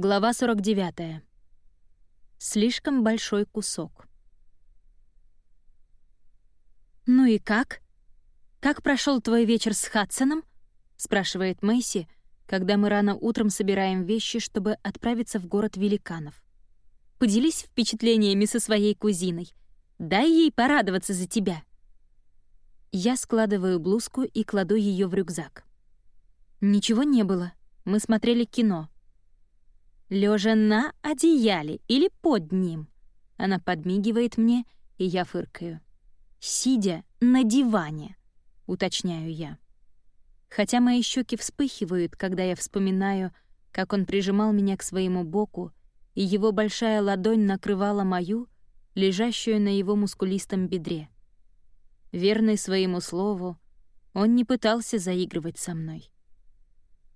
Глава 49. Слишком большой кусок. «Ну и как? Как прошел твой вечер с Хадсоном?» — спрашивает Мэйси, когда мы рано утром собираем вещи, чтобы отправиться в город великанов. «Поделись впечатлениями со своей кузиной. Дай ей порадоваться за тебя». Я складываю блузку и кладу ее в рюкзак. Ничего не было. Мы смотрели кино лежа на одеяле или под ним. Она подмигивает мне, и я фыркаю. Сидя на диване, уточняю я. Хотя мои щеки вспыхивают, когда я вспоминаю, как он прижимал меня к своему боку, и его большая ладонь накрывала мою, лежащую на его мускулистом бедре. Верный своему слову, он не пытался заигрывать со мной.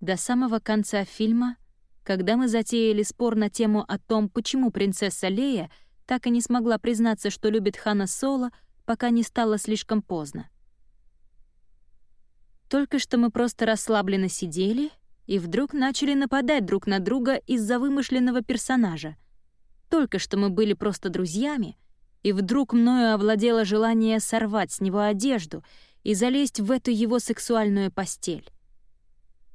До самого конца фильма когда мы затеяли спор на тему о том, почему принцесса Лея так и не смогла признаться, что любит Хана Соло, пока не стало слишком поздно. Только что мы просто расслабленно сидели и вдруг начали нападать друг на друга из-за вымышленного персонажа. Только что мы были просто друзьями, и вдруг мною овладело желание сорвать с него одежду и залезть в эту его сексуальную постель.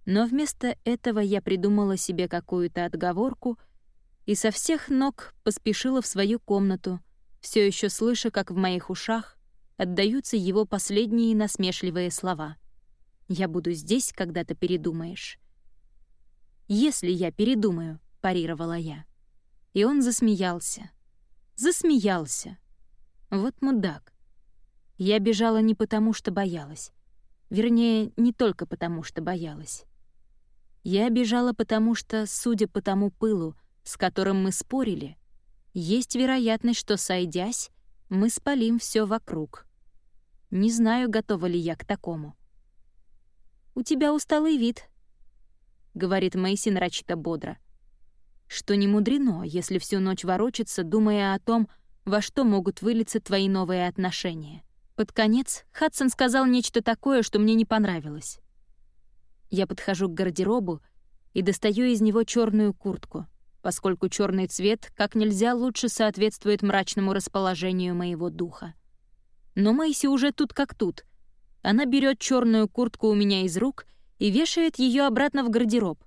Но вместо этого я придумала себе какую-то отговорку и со всех ног поспешила в свою комнату, все еще слыша, как в моих ушах отдаются его последние насмешливые слова. «Я буду здесь, когда ты передумаешь». «Если я передумаю», — парировала я. И он засмеялся. Засмеялся. Вот мудак. Я бежала не потому, что боялась. Вернее, не только потому, что боялась. Я бежала потому, что, судя по тому пылу, с которым мы спорили, есть вероятность, что, сойдясь, мы спалим все вокруг. Не знаю, готова ли я к такому. «У тебя усталый вид», — говорит Мэйси нарочито бодро. Что не мудрено, если всю ночь ворочаться, думая о том, во что могут вылиться твои новые отношения. Под конец Хадсон сказал нечто такое, что мне не понравилось. Я подхожу к гардеробу и достаю из него черную куртку, поскольку черный цвет как нельзя лучше соответствует мрачному расположению моего духа. Но Мэйси уже тут как тут. Она берет черную куртку у меня из рук и вешает ее обратно в гардероб.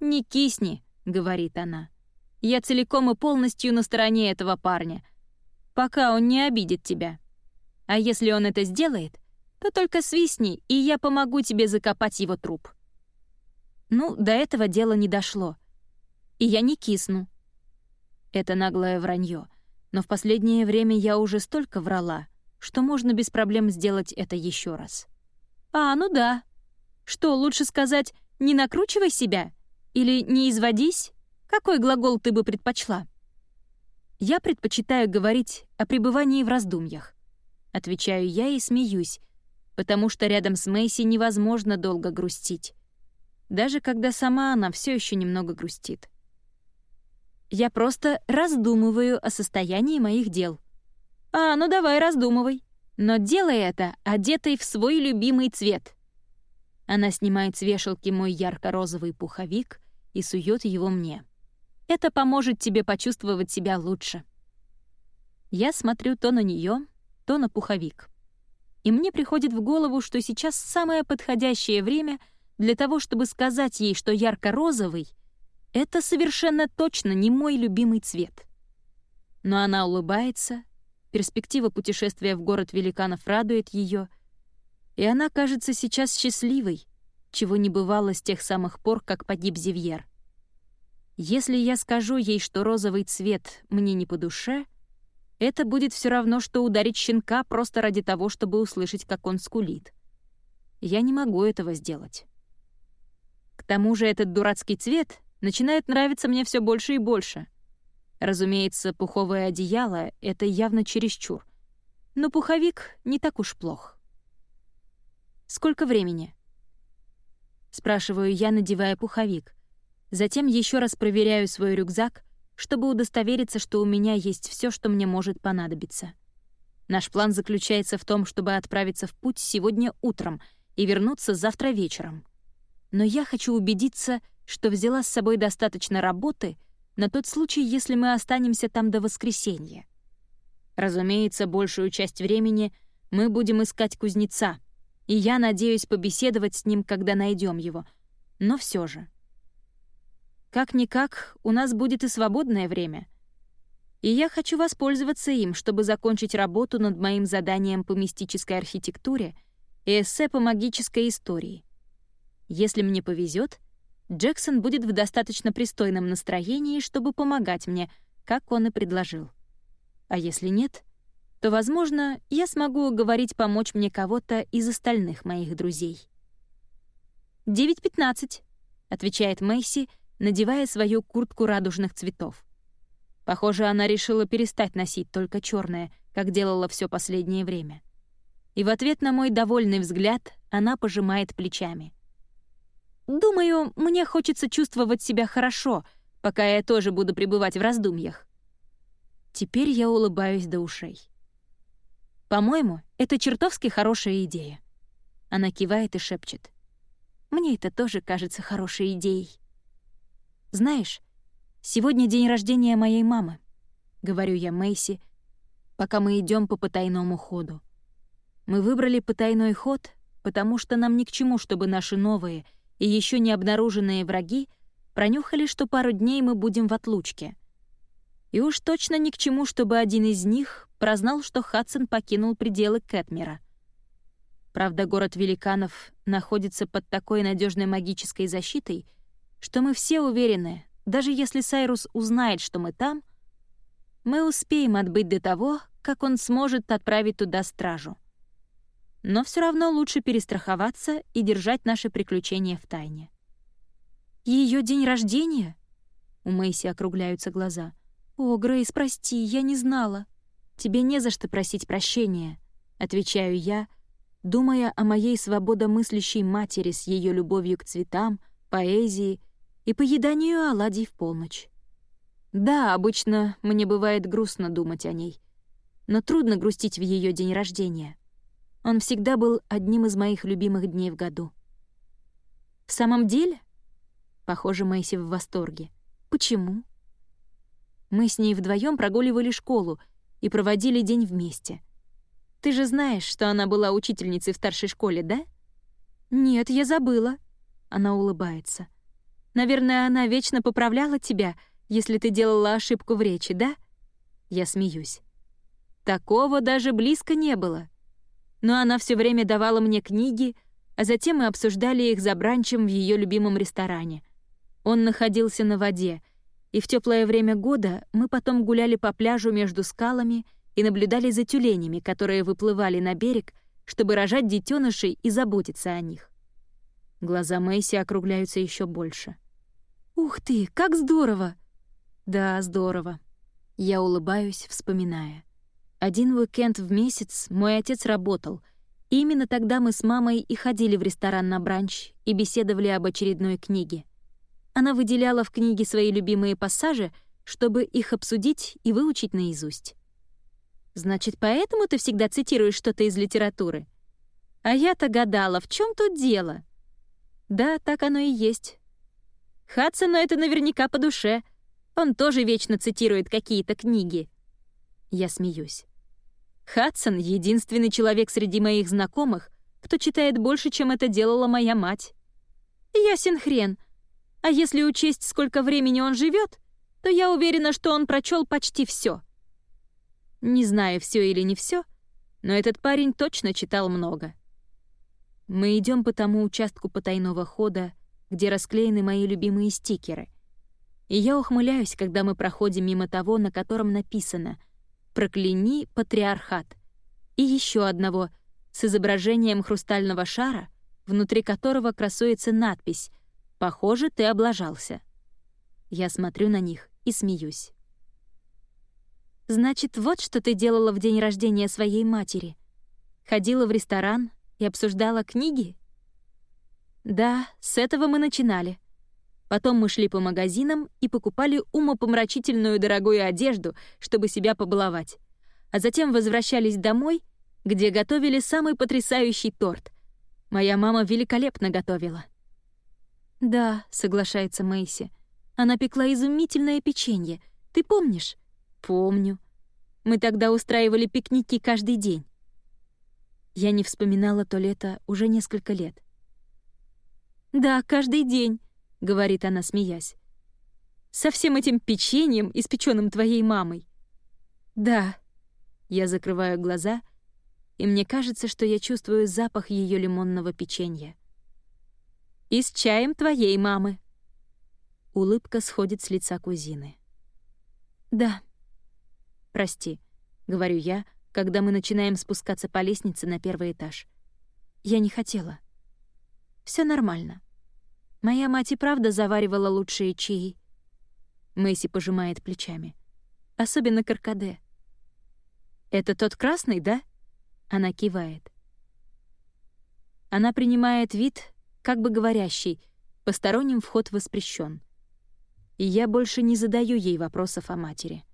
«Не кисни», — говорит она. «Я целиком и полностью на стороне этого парня, пока он не обидит тебя. А если он это сделает, то только свистни, и я помогу тебе закопать его труп». Ну, до этого дела не дошло. И я не кисну. Это наглое вранье. Но в последнее время я уже столько врала, что можно без проблем сделать это еще раз. А, ну да. Что, лучше сказать «не накручивай себя» или «не изводись»? Какой глагол ты бы предпочла? Я предпочитаю говорить о пребывании в раздумьях. Отвечаю я и смеюсь, потому что рядом с Мэйси невозможно долго грустить даже когда сама она все еще немного грустит. Я просто раздумываю о состоянии моих дел. А, ну давай, раздумывай. Но делай это, одетой в свой любимый цвет. Она снимает с вешалки мой ярко-розовый пуховик и сует его мне. Это поможет тебе почувствовать себя лучше. Я смотрю то на нее, то на пуховик. И мне приходит в голову, что сейчас самое подходящее время — для того, чтобы сказать ей, что ярко-розовый — это совершенно точно не мой любимый цвет. Но она улыбается, перспектива путешествия в город великанов радует ее, и она кажется сейчас счастливой, чего не бывало с тех самых пор, как погиб Зивьер. Если я скажу ей, что розовый цвет мне не по душе, это будет все равно, что ударить щенка просто ради того, чтобы услышать, как он скулит. Я не могу этого сделать тому же этот дурацкий цвет начинает нравиться мне все больше и больше. Разумеется, пуховое одеяло — это явно чересчур. Но пуховик не так уж плох. «Сколько времени?» Спрашиваю я, надевая пуховик. Затем еще раз проверяю свой рюкзак, чтобы удостовериться, что у меня есть все, что мне может понадобиться. Наш план заключается в том, чтобы отправиться в путь сегодня утром и вернуться завтра вечером но я хочу убедиться, что взяла с собой достаточно работы на тот случай, если мы останемся там до воскресенья. Разумеется, большую часть времени мы будем искать кузнеца, и я надеюсь побеседовать с ним, когда найдем его. Но все же. Как-никак, у нас будет и свободное время. И я хочу воспользоваться им, чтобы закончить работу над моим заданием по мистической архитектуре и эссе по магической истории. Если мне повезет, Джексон будет в достаточно пристойном настроении, чтобы помогать мне, как он и предложил. А если нет, то, возможно, я смогу уговорить помочь мне кого-то из остальных моих друзей. «9.15», — отвечает Мэйси, надевая свою куртку радужных цветов. Похоже, она решила перестать носить только черное, как делала все последнее время. И в ответ на мой довольный взгляд она пожимает плечами. «Думаю, мне хочется чувствовать себя хорошо, пока я тоже буду пребывать в раздумьях. Теперь я улыбаюсь до ушей. «По-моему, это чертовски хорошая идея». Она кивает и шепчет. «Мне это тоже кажется хорошей идеей». «Знаешь, сегодня день рождения моей мамы», — говорю я Мэйси, пока мы идем по потайному ходу. Мы выбрали потайной ход, потому что нам ни к чему, чтобы наши новые и еще не обнаруженные враги пронюхали, что пару дней мы будем в отлучке — и уж точно ни к чему, чтобы один из них прознал, что Хадсон покинул пределы Кэтмера. Правда, город великанов находится под такой надежной магической защитой, что мы все уверены, даже если Сайрус узнает, что мы там, мы успеем отбыть до того, как он сможет отправить туда стражу. Но все равно лучше перестраховаться и держать наши приключения в тайне. Ее день рождения? У Мэйси округляются глаза. «О, Грейс, прости, я не знала». «Тебе не за что просить прощения», — отвечаю я, думая о моей свободомыслящей матери с ее любовью к цветам, поэзии и поеданию оладий в полночь. Да, обычно мне бывает грустно думать о ней, но трудно грустить в ее день рождения. Он всегда был одним из моих любимых дней в году. «В самом деле?» Похоже, Мэйси в восторге. «Почему?» Мы с ней вдвоем прогуливали школу и проводили день вместе. Ты же знаешь, что она была учительницей в старшей школе, да? Нет, я забыла. Она улыбается. Наверное, она вечно поправляла тебя, если ты делала ошибку в речи, да? Я смеюсь. Такого даже близко не было. Но она все время давала мне книги, а затем мы обсуждали их за бранчем в ее любимом ресторане. Он находился на воде, и в теплое время года мы потом гуляли по пляжу между скалами и наблюдали за тюленями, которые выплывали на берег, чтобы рожать детенышей и заботиться о них. Глаза Мэйси округляются еще больше. «Ух ты, как здорово!» «Да, здорово». Я улыбаюсь, вспоминая. Один уикенд в месяц мой отец работал, и именно тогда мы с мамой и ходили в ресторан на бранч и беседовали об очередной книге. Она выделяла в книге свои любимые пассажи, чтобы их обсудить и выучить наизусть. «Значит, поэтому ты всегда цитируешь что-то из литературы?» А я-то гадала, в чем тут дело? Да, так оно и есть. Хадсону это наверняка по душе. Он тоже вечно цитирует какие-то книги. Я смеюсь. Хадсон — единственный человек среди моих знакомых, кто читает больше, чем это делала моя мать. Ясен хрен — а если учесть, сколько времени он живет, то я уверена, что он прочел почти все. Не знаю, все или не все, но этот парень точно читал много. Мы идем по тому участку потайного хода, где расклеены мои любимые стикеры. И я ухмыляюсь, когда мы проходим мимо того, на котором написано «Прокляни патриархат» и еще одного с изображением хрустального шара, внутри которого красуется надпись Похоже, ты облажался. Я смотрю на них и смеюсь. Значит, вот что ты делала в день рождения своей матери. Ходила в ресторан и обсуждала книги? Да, с этого мы начинали. Потом мы шли по магазинам и покупали умопомрачительную дорогую одежду, чтобы себя побаловать. А затем возвращались домой, где готовили самый потрясающий торт. Моя мама великолепно готовила. «Да», — соглашается Мэйси. «Она пекла изумительное печенье. Ты помнишь?» «Помню. Мы тогда устраивали пикники каждый день». Я не вспоминала то лето уже несколько лет. «Да, каждый день», — говорит она, смеясь. «Со всем этим печеньем, испеченным твоей мамой». «Да». Я закрываю глаза, и мне кажется, что я чувствую запах ее лимонного печенья. «И с чаем твоей мамы». Улыбка сходит с лица кузины. «Да». «Прости», — говорю я, когда мы начинаем спускаться по лестнице на первый этаж. «Я не хотела». Все нормально. Моя мать и правда заваривала лучшие чаи. Мэйси пожимает плечами. Особенно каркаде. «Это тот красный, да?» Она кивает. Она принимает вид, как бы говорящий, посторонним вход воспрещен. И я больше не задаю ей вопросов о матери.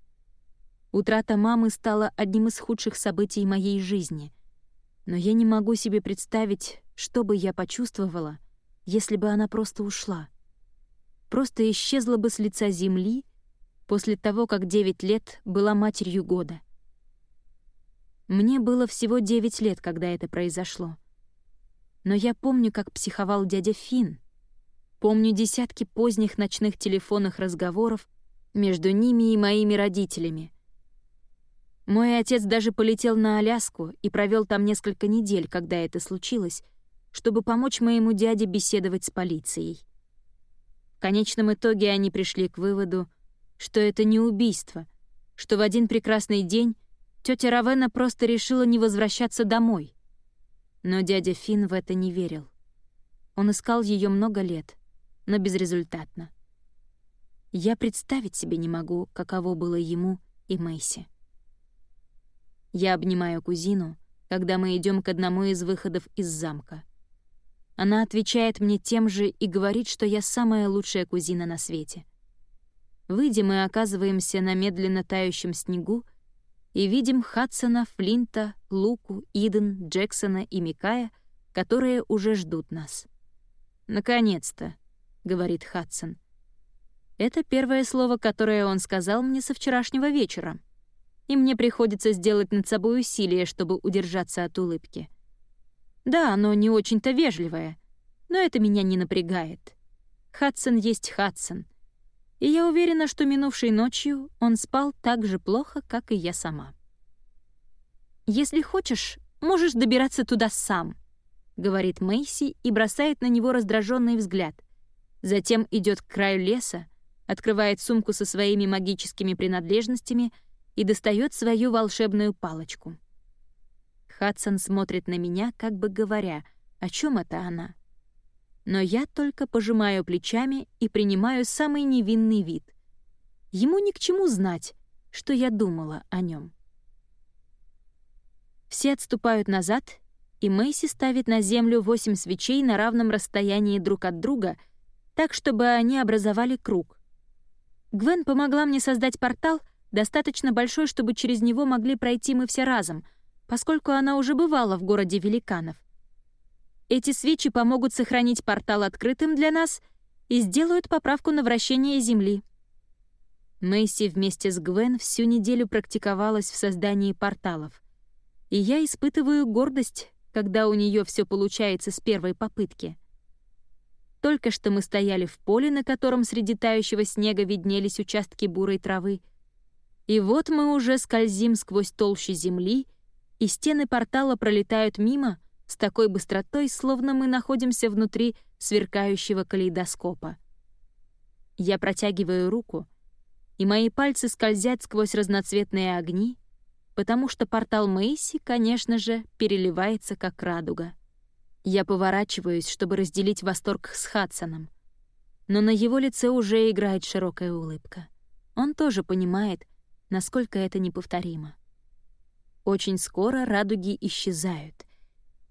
Утрата мамы стала одним из худших событий моей жизни. Но я не могу себе представить, что бы я почувствовала, если бы она просто ушла? Просто исчезла бы с лица земли после того, как 9 лет была матерью года. Мне было всего 9 лет, когда это произошло. Но я помню, как психовал дядя Финн. Помню десятки поздних ночных телефонных разговоров между ними и моими родителями. Мой отец даже полетел на Аляску и провел там несколько недель, когда это случилось, чтобы помочь моему дяде беседовать с полицией. В конечном итоге они пришли к выводу, что это не убийство, что в один прекрасный день тетя Равена просто решила не возвращаться домой. Но дядя Финн в это не верил. Он искал ее много лет, но безрезультатно. Я представить себе не могу, каково было ему и Мэйси. Я обнимаю кузину, когда мы идем к одному из выходов из замка — она отвечает мне тем же и говорит, что я самая лучшая кузина на свете. Выйдем и оказываемся на медленно тающем снегу и видим Хадсона, Флинта, Луку, Иден, Джексона и Микая, которые уже ждут нас. «Наконец-то», — говорит Хадсон. Это первое слово, которое он сказал мне со вчерашнего вечера. И мне приходится сделать над собой усилие, чтобы удержаться от улыбки. Да, оно не очень-то вежливое, но это меня не напрягает. Хадсон есть Хадсон. И я уверена, что минувшей ночью он спал так же плохо, как и я сама. «Если хочешь, можешь добираться туда сам», — говорит Мэйси и бросает на него раздраженный взгляд. Затем идет к краю леса, открывает сумку со своими магическими принадлежностями и достает свою волшебную палочку. Хадсон смотрит на меня, как бы говоря, о чем это она. Но я только пожимаю плечами и принимаю самый невинный вид. Ему ни к чему знать, что я думала о нем. Все отступают назад, и Мэйси ставит на землю восемь свечей на равном расстоянии друг от друга, так, чтобы они образовали круг. Гвен помогла мне создать портал, достаточно большой, чтобы через него могли пройти мы все разом, поскольку она уже бывала в городе великанов. Эти свечи помогут сохранить портал открытым для нас и сделают поправку на вращение Земли. Мэйси вместе с Гвен всю неделю практиковалась в создании порталов. И я испытываю гордость, когда у нее все получается с первой попытки. Только что мы стояли в поле, на котором среди тающего снега виднелись участки бурой травы. И вот мы уже скользим сквозь толщу земли и стены портала пролетают мимо с такой быстротой, словно мы находимся внутри сверкающего калейдоскопа. Я протягиваю руку, и мои пальцы скользят сквозь разноцветные огни, потому что портал Мэйси, конечно же, переливается как радуга. Я поворачиваюсь, чтобы разделить восторг с Хадсоном. Но на его лице уже играет широкая улыбка. Он тоже понимает, насколько это неповторимо. Очень скоро радуги исчезают.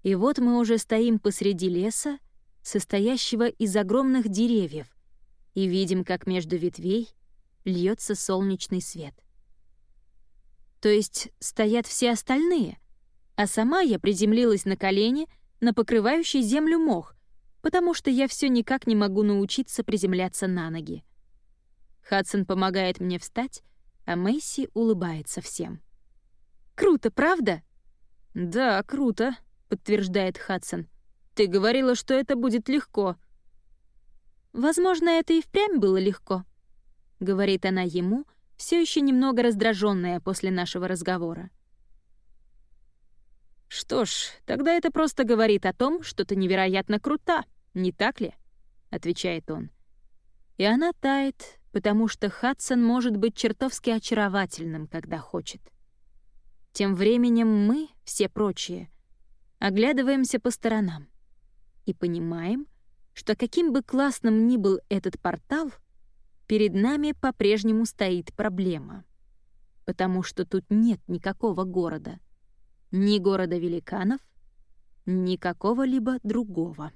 И вот мы уже стоим посреди леса, состоящего из огромных деревьев, и видим, как между ветвей льется солнечный свет. То есть стоят все остальные, а сама я приземлилась на колени на покрывающий землю мох, потому что я все никак не могу научиться приземляться на ноги. Хадсон помогает мне встать, а Мэйси улыбается всем. «Круто, правда?» «Да, круто», — подтверждает Хадсон. «Ты говорила, что это будет легко». «Возможно, это и впрямь было легко», — говорит она ему, все еще немного раздраженная после нашего разговора. «Что ж, тогда это просто говорит о том, что ты невероятно крута, не так ли?» — отвечает он. И она тает, потому что Хадсон может быть чертовски очаровательным, когда хочет. Тем временем мы, все прочие, оглядываемся по сторонам и понимаем, что каким бы классным ни был этот портал, перед нами по-прежнему стоит проблема. Потому что тут нет никакого города. Ни города великанов, ни какого-либо другого.